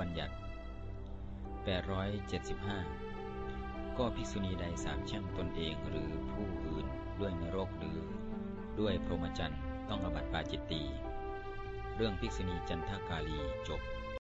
รบัญญัติ 875 ก็ภิกษุณีใดสามแช่งตนเองหรือผู้อื่นด้วยนรกหรือ ด้วยพรหมจรรย์ต้องอบัติปาจิตตี เรื่องภิกษุณีจันทกาลีจบ